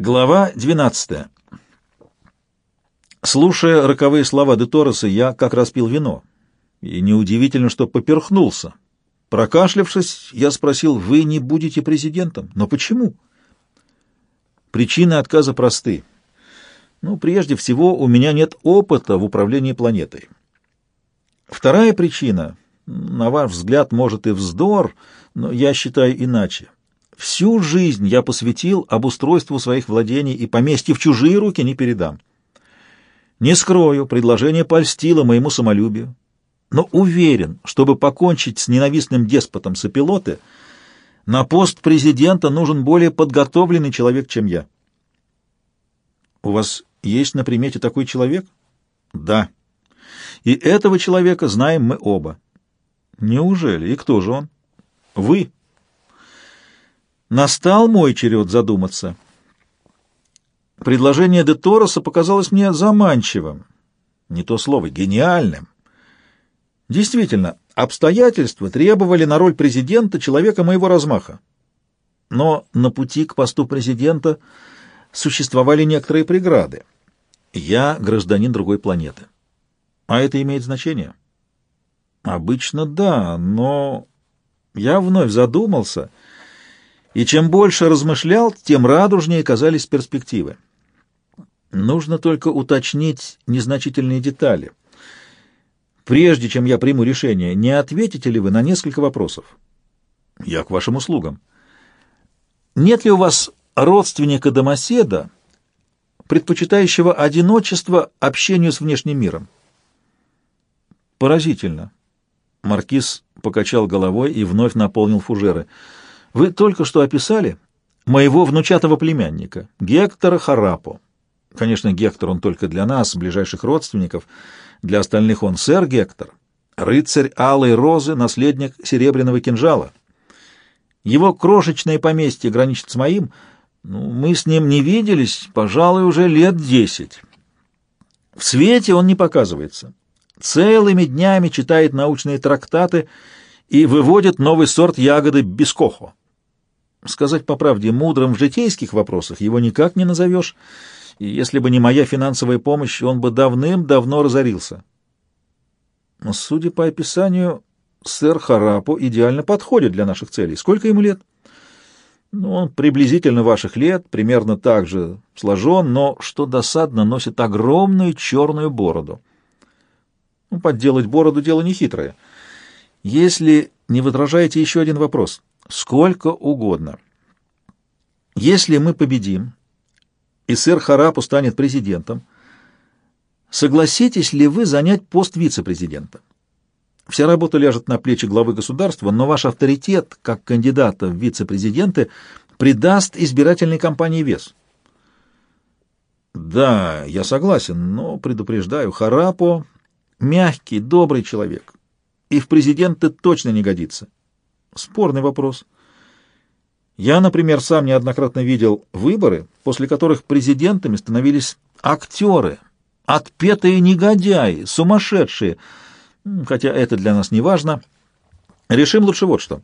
Глава 12. Слушая роковые слова де Тороса, я как раз пил вино. И неудивительно, что поперхнулся. Прокашлявшись, я спросил, вы не будете президентом? Но почему? Причины отказа просты. Ну, прежде всего, у меня нет опыта в управлении планетой. Вторая причина, на ваш взгляд, может и вздор, но я считаю иначе. Всю жизнь я посвятил обустройству своих владений и поместья в чужие руки не передам. Не скрою, предложение польстило моему самолюбию, но уверен, чтобы покончить с ненавистным деспотом сопилоты, на пост президента нужен более подготовленный человек, чем я. У вас есть на примете такой человек? Да. И этого человека знаем мы оба. Неужели? И кто же он? Вы. Настал мой черед задуматься. Предложение де Тороса показалось мне заманчивым, не то слово, гениальным. Действительно, обстоятельства требовали на роль президента человека моего размаха. Но на пути к посту президента существовали некоторые преграды. Я гражданин другой планеты. А это имеет значение? Обычно да, но я вновь задумался — и чем больше размышлял, тем радужнее казались перспективы. Нужно только уточнить незначительные детали. Прежде чем я приму решение, не ответите ли вы на несколько вопросов? Я к вашим услугам. Нет ли у вас родственника-домоседа, предпочитающего одиночество общению с внешним миром? Поразительно. Маркиз покачал головой и вновь наполнил фужеры — вы только что описали моего внучатого племянника, Гектора Харапо. Конечно, Гектор он только для нас, ближайших родственников, для остальных он сэр Гектор, рыцарь Алой Розы, наследник Серебряного Кинжала. Его крошечное поместье граничит с моим, ну, мы с ним не виделись, пожалуй, уже лет десять. В свете он не показывается. Целыми днями читает научные трактаты и выводит новый сорт ягоды бискохо. Сказать по правде, мудрым в житейских вопросах его никак не назовешь, и если бы не моя финансовая помощь, он бы давным-давно разорился. Но, судя по описанию, сэр Харапо идеально подходит для наших целей. Сколько ему лет? Ну, он приблизительно ваших лет, примерно так же сложен, но, что досадно, носит огромную черную бороду. Ну, подделать бороду — дело нехитрое. Если не возражаете еще один вопрос — сколько угодно. Если мы победим, и сэр Харапу станет президентом, согласитесь ли вы занять пост вице-президента? Вся работа ляжет на плечи главы государства, но ваш авторитет как кандидата в вице-президенты придаст избирательной кампании вес. Да, я согласен, но предупреждаю, Харапо — мягкий, добрый человек, и в президенты точно не годится. Спорный вопрос. Я, например, сам неоднократно видел выборы, после которых президентами становились актеры, отпетые негодяи, сумасшедшие. Хотя это для нас не важно. Решим лучше вот что.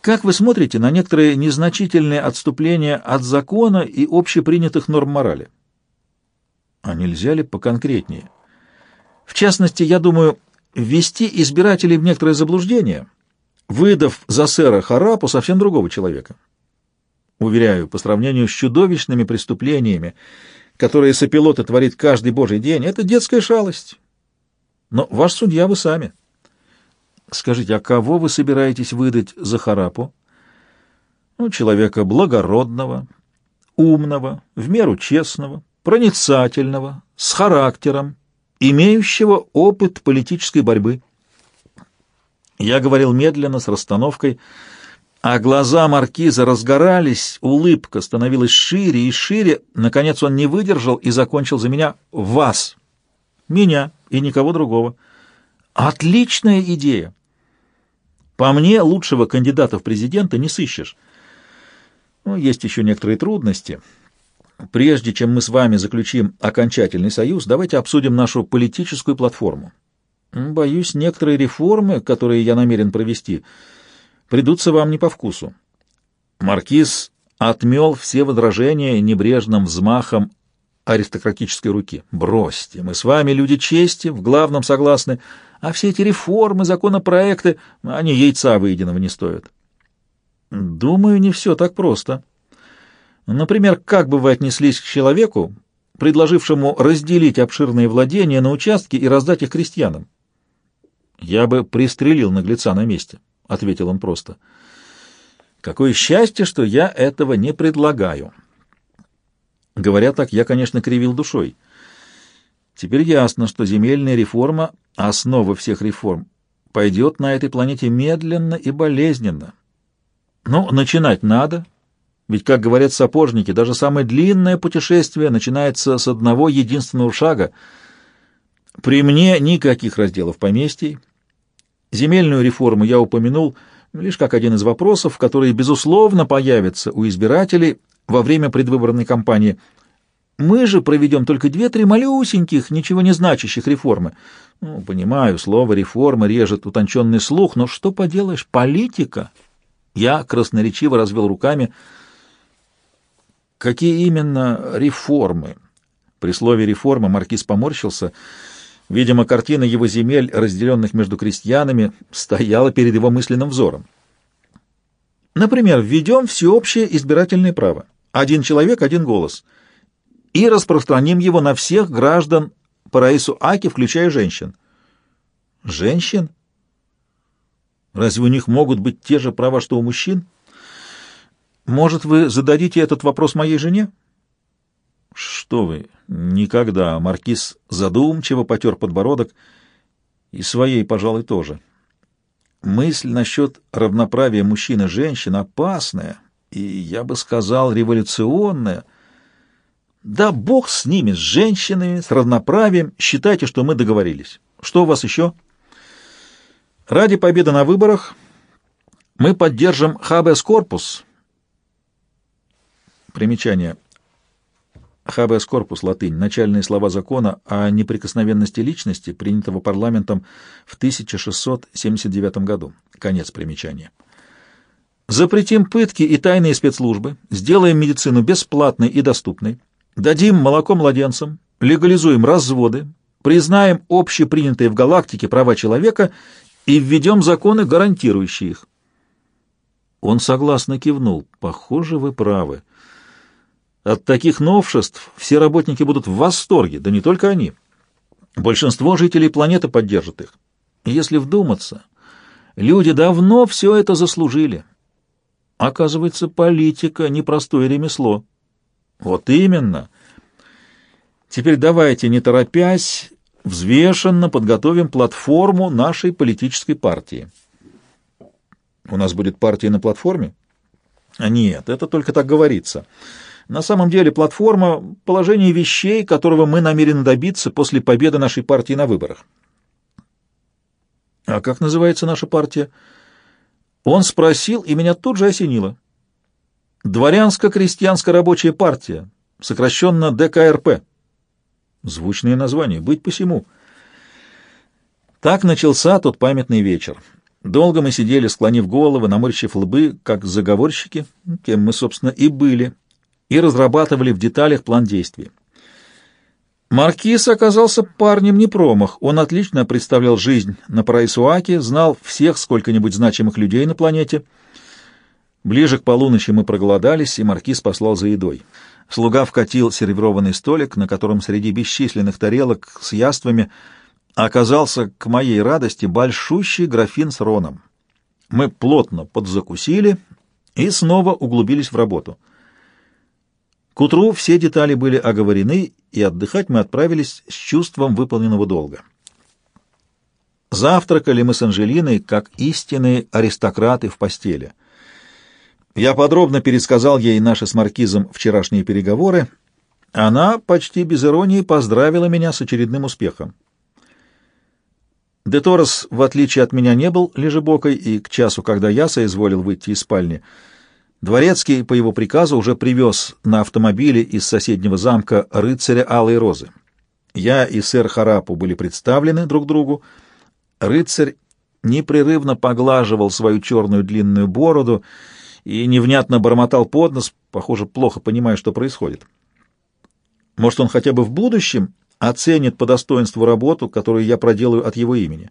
Как вы смотрите на некоторые незначительные отступления от закона и общепринятых норм морали? А нельзя ли поконкретнее? В частности, я думаю, ввести избирателей в некоторое заблуждение – выдав за сэра Харапу совсем другого человека. Уверяю, по сравнению с чудовищными преступлениями, которые сопилоты творит каждый божий день, это детская шалость. Но ваш судья вы сами. Скажите, а кого вы собираетесь выдать за Харапу? Ну, человека благородного, умного, в меру честного, проницательного, с характером, имеющего опыт политической борьбы. Я говорил медленно, с расстановкой, а глаза маркиза разгорались, улыбка становилась шире и шире. Наконец он не выдержал и закончил за меня «вас». Меня и никого другого. Отличная идея. По мне, лучшего кандидата в президенты не сыщешь. Ну, есть еще некоторые трудности. Прежде чем мы с вами заключим окончательный союз, давайте обсудим нашу политическую платформу. Боюсь, некоторые реформы, которые я намерен провести, придутся вам не по вкусу. Маркиз отмел все возражения небрежным взмахом аристократической руки. «Бросьте, мы с вами люди чести, в главном согласны, а все эти реформы, законопроекты, они яйца выеденного не стоят». «Думаю, не все так просто. Например, как бы вы отнеслись к человеку, предложившему разделить обширные владения на участки и раздать их крестьянам?» «Я бы пристрелил наглеца на месте», — ответил он просто. «Какое счастье, что я этого не предлагаю». Говоря так, я, конечно, кривил душой. Теперь ясно, что земельная реформа, основа всех реформ, пойдет на этой планете медленно и болезненно. Ну, начинать надо, ведь, как говорят сапожники, даже самое длинное путешествие начинается с одного единственного шага. При мне никаких разделов поместий. Земельную реформу я упомянул лишь как один из вопросов, которые, безусловно, появятся у избирателей во время предвыборной кампании. Мы же проведем только две-три малюсеньких, ничего не значащих реформы. Ну, понимаю, слово «реформа» режет утонченный слух, но что поделаешь, политика. Я красноречиво развел руками. Какие именно реформы? При слове «реформа» маркиз поморщился. Видимо, картина его земель, разделенных между крестьянами, стояла перед его мысленным взором. Например, введем всеобщее избирательное право. Один человек, один голос. И распространим его на всех граждан по Раису Аки, включая женщин. Женщин? Разве у них могут быть те же права, что у мужчин? Может, вы зададите этот вопрос моей жене? Что вы, никогда. Маркиз задумчиво потер подбородок. И своей, пожалуй, тоже. Мысль насчет равноправия мужчин и женщин опасная и, я бы сказал, революционная. Да бог с ними, с женщинами, с равноправием. Считайте, что мы договорились. Что у вас еще? Ради победы на выборах мы поддержим хабес корпус. Примечание. Хабес корпус, латынь, начальные слова закона о неприкосновенности личности, принятого парламентом в 1679 году. Конец примечания. Запретим пытки и тайные спецслужбы, сделаем медицину бесплатной и доступной, дадим молоко младенцам, легализуем разводы, признаем общепринятые в галактике права человека и введем законы, гарантирующие их. Он согласно кивнул. Похоже, вы правы. От таких новшеств все работники будут в восторге, да не только они. Большинство жителей планеты поддержат их. Если вдуматься, люди давно все это заслужили. Оказывается, политика — непростое ремесло. Вот именно. Теперь давайте, не торопясь, взвешенно подготовим платформу нашей политической партии. У нас будет партия на платформе? Нет, это только так говорится. На самом деле платформа — положение вещей, которого мы намерены добиться после победы нашей партии на выборах. А как называется наша партия? — он спросил, и меня тут же осенило. Дворянско-крестьянская рабочая партия, сокращенно ДКРП. Звучное название, быть посему. Так начался тот памятный вечер. Долго мы сидели, склонив головы, наморщив лбы, как заговорщики, кем мы, собственно, и были, и разрабатывали в деталях план действий. Маркиз оказался парнем не промах. Он отлично представлял жизнь на Параисуаке, знал всех сколько-нибудь значимых людей на планете. Ближе к полуночи мы проголодались, и Маркиз послал за едой. Слуга вкатил сервированный столик, на котором среди бесчисленных тарелок с яствами оказался, к моей радости, большущий графин с роном. Мы плотно подзакусили и снова углубились в работу — к утру все детали были оговорены, и отдыхать мы отправились с чувством выполненного долга. Завтракали мы с Анжелиной, как истинные аристократы в постели. Я подробно пересказал ей наши с Маркизом вчерашние переговоры. Она почти без иронии поздравила меня с очередным успехом. Де Торос, в отличие от меня, не был лежебокой, и к часу, когда я соизволил выйти из спальни, — Дворецкий по его приказу уже привез на автомобиле из соседнего замка рыцаря Алой Розы. Я и сэр Харапу были представлены друг другу. Рыцарь непрерывно поглаживал свою черную длинную бороду и невнятно бормотал под нос, похоже, плохо понимая, что происходит. Может, он хотя бы в будущем оценит по достоинству работу, которую я проделаю от его имени.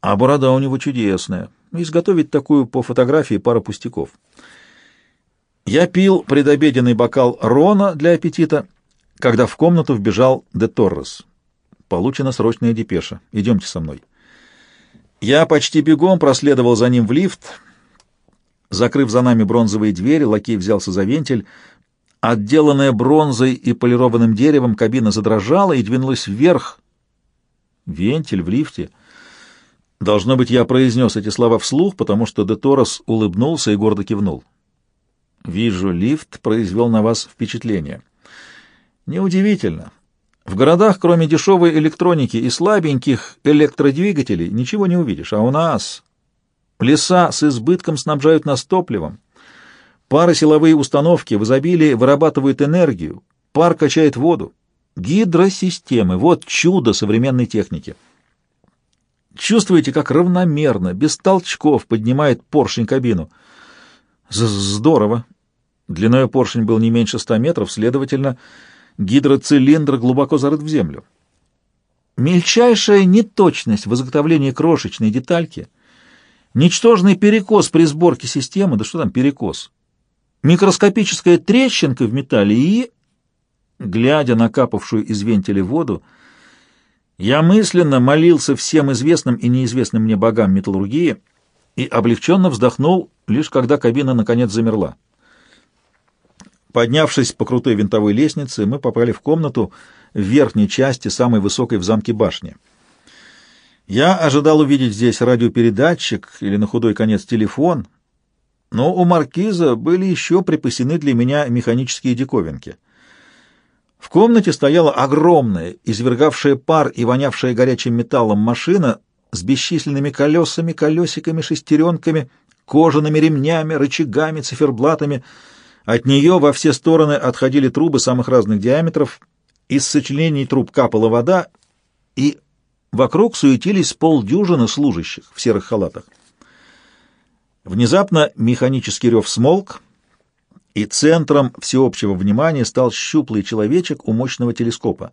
А борода у него чудесная. Изготовить такую по фотографии пара пустяков. Я пил предобеденный бокал Рона для аппетита, когда в комнату вбежал Де Торрес. Получена срочная депеша. Идемте со мной. Я почти бегом проследовал за ним в лифт. Закрыв за нами бронзовые двери, лакей взялся за вентиль. Отделанная бронзой и полированным деревом, кабина задрожала и двинулась вверх. Вентиль в лифте. Должно быть, я произнес эти слова вслух, потому что Де Торос улыбнулся и гордо кивнул. «Вижу, лифт произвел на вас впечатление». «Неудивительно. В городах, кроме дешевой электроники и слабеньких электродвигателей, ничего не увидишь. А у нас леса с избытком снабжают нас топливом. Паросиловые установки в изобилии вырабатывают энергию, пар качает воду. Гидросистемы — вот чудо современной техники. Чувствуете, как равномерно, без толчков поднимает поршень кабину? З Здорово. Длиной поршень был не меньше ста метров, следовательно, гидроцилиндр глубоко зарыт в землю. Мельчайшая неточность в изготовлении крошечной детальки, ничтожный перекос при сборке системы, да что там перекос, микроскопическая трещинка в металле и, глядя на капавшую из вентиля воду, я мысленно молился всем известным и неизвестным мне богам металлургии и облегченно вздохнул, лишь когда кабина наконец замерла. Поднявшись по крутой винтовой лестнице, мы попали в комнату в верхней части самой высокой в замке башни. Я ожидал увидеть здесь радиопередатчик или на худой конец телефон — но у маркиза были еще припасены для меня механические диковинки. В комнате стояла огромная, извергавшая пар и вонявшая горячим металлом машина с бесчисленными колесами, колесиками, шестеренками, кожаными ремнями, рычагами, циферблатами. От нее во все стороны отходили трубы самых разных диаметров, из сочленений труб капала вода, и вокруг суетились полдюжины служащих в серых халатах. Внезапно механический рев смолк, и центром всеобщего внимания стал щуплый человечек у мощного телескопа.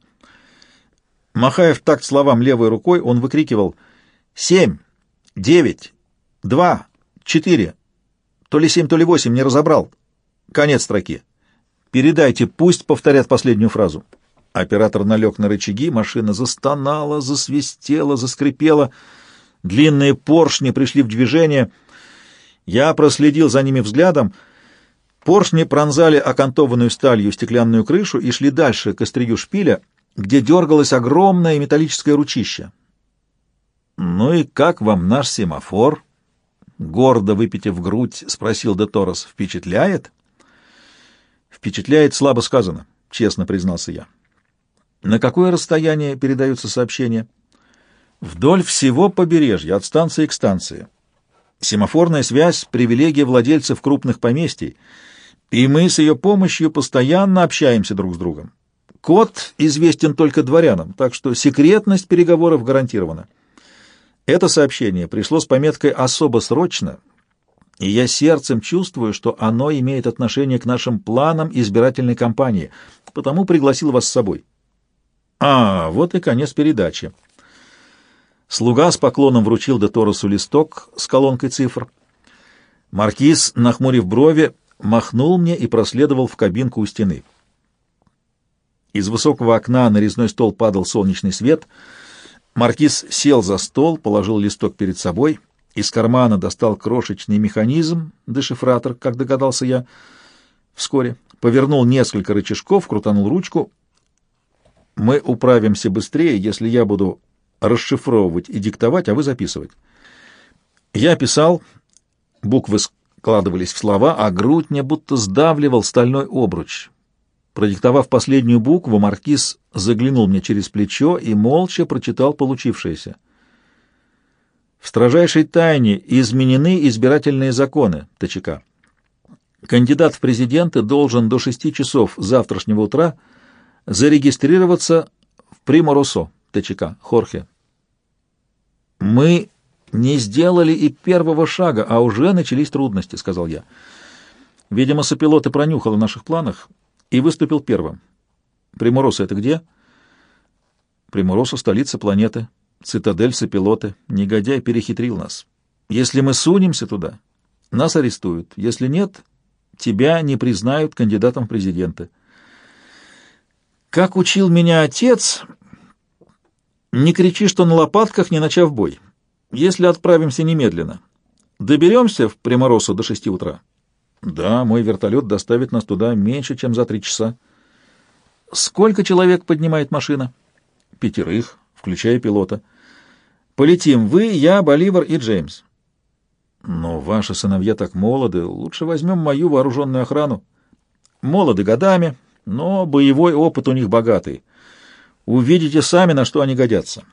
Махая в такт словам левой рукой, он выкрикивал «Семь! Девять! Два! Четыре! То ли семь, то ли восемь, не разобрал. Конец строки. Передайте, пусть повторят последнюю фразу». Оператор налег на рычаги, машина застонала, засвистела, заскрипела. Длинные поршни пришли в движение — я проследил за ними взглядом. Поршни пронзали окантованную сталью стеклянную крышу и шли дальше, к острию шпиля, где дергалось огромное металлическое ручище. «Ну и как вам наш семафор?» Гордо выпитив грудь, спросил де Торос. «Впечатляет?» «Впечатляет, слабо сказано», — честно признался я. «На какое расстояние передаются сообщения?» «Вдоль всего побережья, от станции к станции». Семафорная связь — привилегия владельцев крупных поместий, и мы с ее помощью постоянно общаемся друг с другом. Код известен только дворянам, так что секретность переговоров гарантирована. Это сообщение пришло с пометкой «особо срочно», и я сердцем чувствую, что оно имеет отношение к нашим планам избирательной кампании, потому пригласил вас с собой. А, вот и конец передачи. Слуга с поклоном вручил де Торосу листок с колонкой цифр. Маркиз, нахмурив брови, махнул мне и проследовал в кабинку у стены. Из высокого окна на резной стол падал солнечный свет. Маркиз сел за стол, положил листок перед собой, из кармана достал крошечный механизм, дешифратор, как догадался я, вскоре, повернул несколько рычажков, крутанул ручку. Мы управимся быстрее, если я буду расшифровывать и диктовать, а вы записывать. Я писал, буквы складывались в слова, а грудь мне будто сдавливал стальной обруч. Продиктовав последнюю букву, маркиз заглянул мне через плечо и молча прочитал получившееся. В строжайшей тайне изменены избирательные законы ТЧК. Кандидат в президенты должен до шести часов завтрашнего утра зарегистрироваться в Приморосо. ТЧК, Хорхе. Мы «Не сделали и первого шага, а уже начались трудности», — сказал я. Видимо, сопилот и пронюхал о наших планах и выступил первым. «Примороса это где?» «Примороса — столица планеты, цитадель сопилоты. Негодяй перехитрил нас. Если мы сунемся туда, нас арестуют. Если нет, тебя не признают кандидатом в президенты». Как учил меня отец, не кричи, что на лопатках, не начав бой. Если отправимся немедленно, доберемся в Приморосу до шести утра? Да, мой вертолет доставит нас туда меньше, чем за три часа. Сколько человек поднимает машина? Пятерых, включая пилота. Полетим вы, я, Боливар и Джеймс. Но ваши сыновья так молоды, лучше возьмем мою вооруженную охрану. Молоды годами, но боевой опыт у них богатый. Увидите сами, на что они годятся.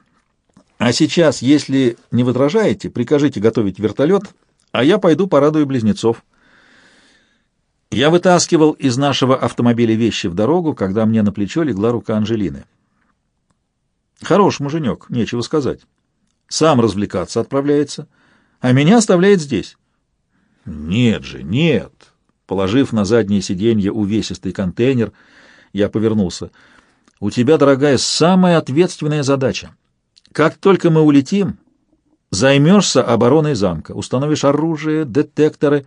А сейчас, если не возражаете, прикажите готовить вертолет, а я пойду порадую близнецов. Я вытаскивал из нашего автомобиля вещи в дорогу, когда мне на плечо легла рука Анжелины. Хорош муженек, нечего сказать. Сам развлекаться отправляется, а меня оставляет здесь. Нет же, нет. Положив на заднее сиденье увесистый контейнер, я повернулся — у тебя, дорогая, самая ответственная задача. Как только мы улетим, займешься обороной замка, установишь оружие, детекторы.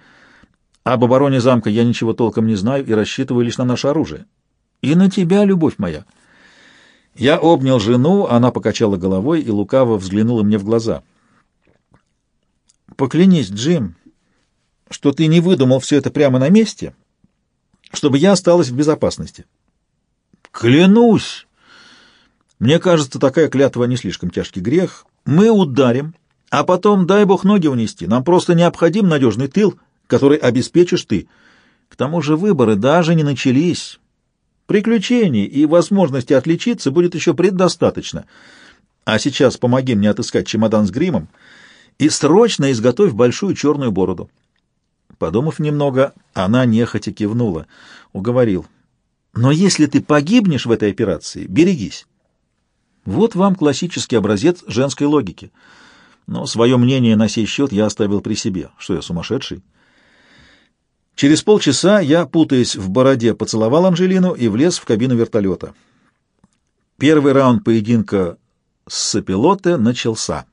Об обороне замка я ничего толком не знаю и рассчитываю лишь на наше оружие. И на тебя, любовь моя. Я обнял жену, она покачала головой и лукаво взглянула мне в глаза. Поклянись, Джим, что ты не выдумал все это прямо на месте, чтобы я осталась в безопасности. Клянусь! Мне кажется, такая клятва не слишком тяжкий грех. Мы ударим, а потом, дай бог, ноги унести. Нам просто необходим надежный тыл, который обеспечишь ты. К тому же выборы даже не начались. Приключений и возможности отличиться будет еще предостаточно. А сейчас помоги мне отыскать чемодан с гримом и срочно изготовь большую черную бороду. Подумав немного, она нехотя кивнула. Уговорил. Но если ты погибнешь в этой операции, берегись. Вот вам классический образец женской логики. Но свое мнение на сей счет я оставил при себе. Что я, сумасшедший? Через полчаса я, путаясь в бороде, поцеловал Анжелину и влез в кабину вертолета. Первый раунд поединка с сопилоте начался.